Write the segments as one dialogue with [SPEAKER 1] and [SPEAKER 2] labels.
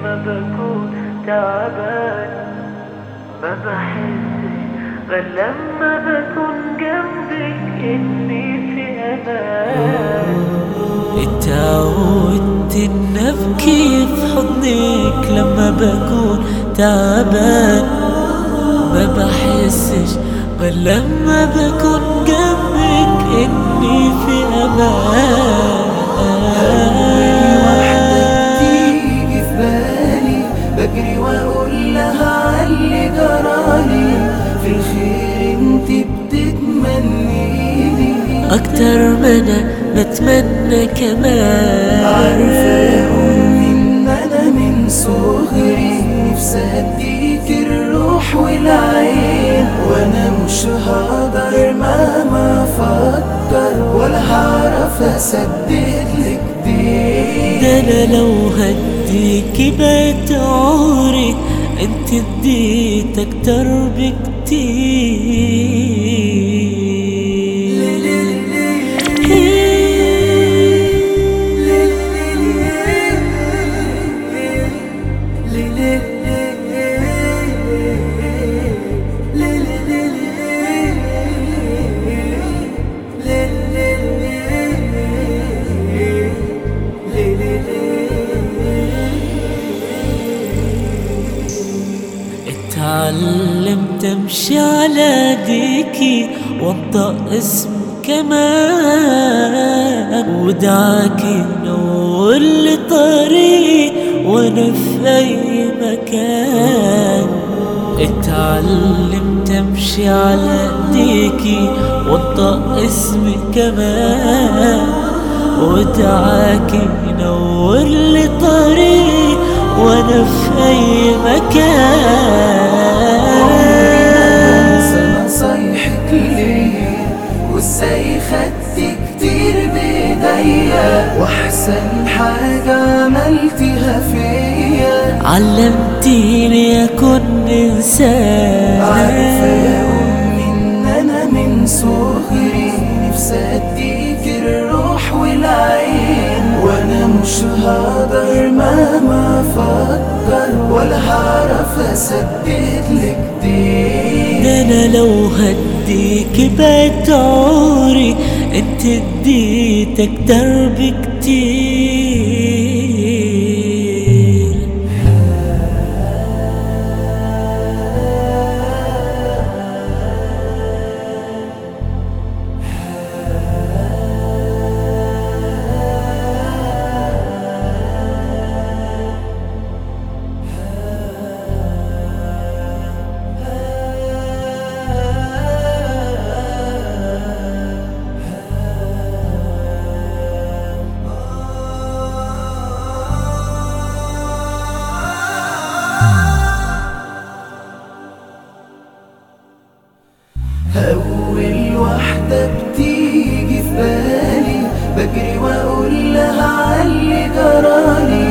[SPEAKER 1] لما بكون تعبان ما غير لما بكون جنبك إني في
[SPEAKER 2] اتعودت نبكي في حضنك لما بكون تعبان. ما بحسش غير لما بكون جنبك إني في أمان.
[SPEAKER 3] تيجي في بالي بجري وأقول لها عاللي جرالي في الخير انت بتتمنيني.
[SPEAKER 2] أكتر أنا بتمنى كمان.
[SPEAKER 3] أمي إن أنا من صغري. نفسي أديك الروح والعين. وأنا مش هقدر مهما أفكر ولا هعرف أسدد لك دين
[SPEAKER 2] ده أنا لو هديك بقت عمري أنت اديت أكتر اتعلمت امشي على ديكي وانطق اسم كمان. ودعاكي نور لي طريق وأنا في أي مكان. اتعلمت امشي على ايديكي وانطق اسمي كمان. ودعاكي نور لي طريق وأنا في أي
[SPEAKER 3] أنسى خدت كتير بايديا وأحسن حاجة عملتيها فيا.
[SPEAKER 2] علمتيني أكون إنسان.
[SPEAKER 3] عارفة يا إن أنا من صغري نفسي أديك الروح والعين وأنا مش هقدر مهما أفكر ولا هعرف أسدد لك
[SPEAKER 2] ده أنا لو هديك بقت عمري انت اديت أكتر بكتير
[SPEAKER 3] أول واحدة بتيجي في بالي. بجري وأقول لها عاللي جرالي.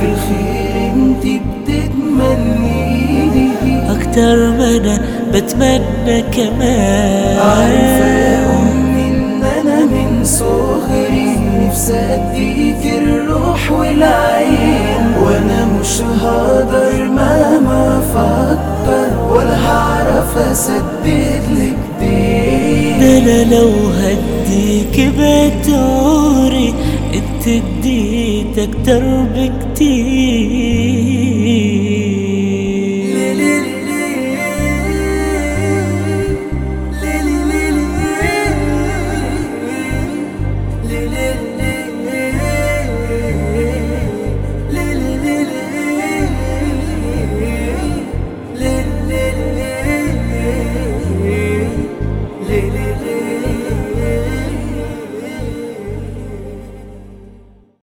[SPEAKER 3] في الخير انت بتتمنيني.
[SPEAKER 2] أكتر ما أنا بتمنى كمان.
[SPEAKER 3] عارفة يا أمي إن أنا من صغري نفسي أديك الروح والعين. وأنا مش هقدر مهما أفكر ولا هعرف أسدد لك دين
[SPEAKER 2] أنا لو هديك بقت عمري أنت اديت أكتر بكتير